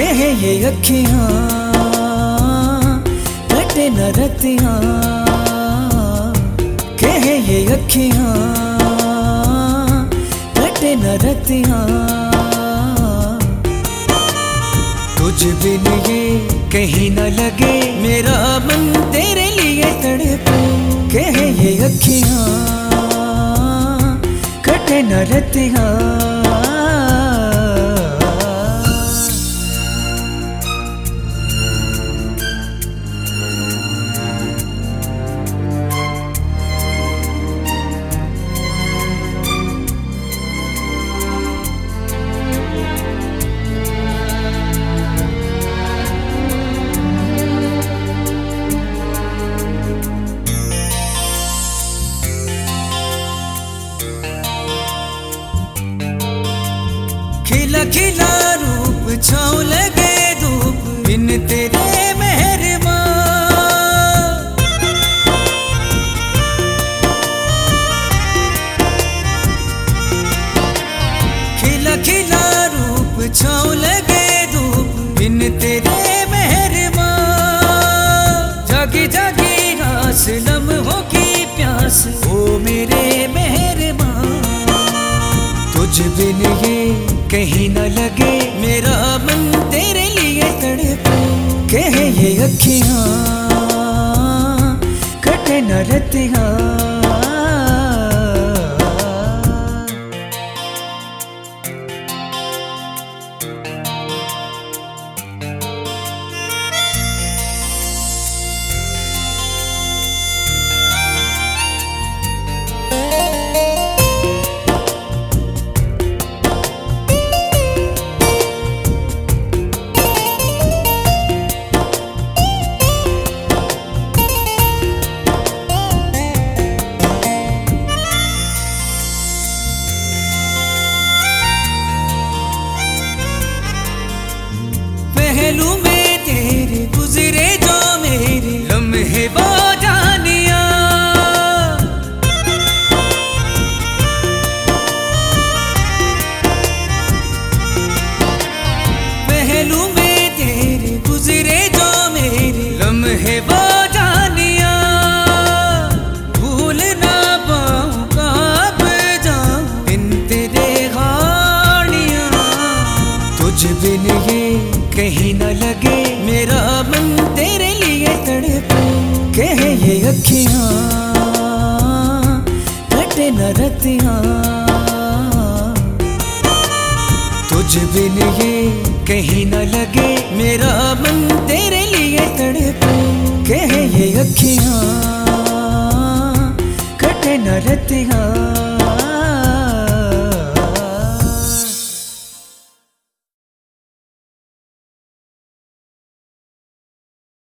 कहे ये अखियाँ, कटे न रतियाँ। कहे ये अखियाँ, कटे न रतियाँ। तुझ बिन ये कहीं न लगे, मेरा मन तेरे लिए तड़पे। कहे ये अखियाँ, कटे न रतियाँ। खिला खिला रूप, छाँव लगे धूप, बिन तेरे खिला रूप, छाँव लगे धूप, बिन तेरे मेहरबान जागी जागी रास लम्हों की प्यास, ओ मेरे मेहरबान तुझ बिन ये कहीं न लगे। मेरा मन तेरे लिए तड़पे कहे ये अखियाँ कटे न रतियाँ बिन ये कहीं न लगे। मेरा मन तेरे लिए तड़पे कहे ये अखियाँ कटे न रतियाँ। तुझ बिन ये कहीं न लगे। मेरा मन तेरे लिए तड़पे कहे ये अखियाँ कटे न रतियाँ।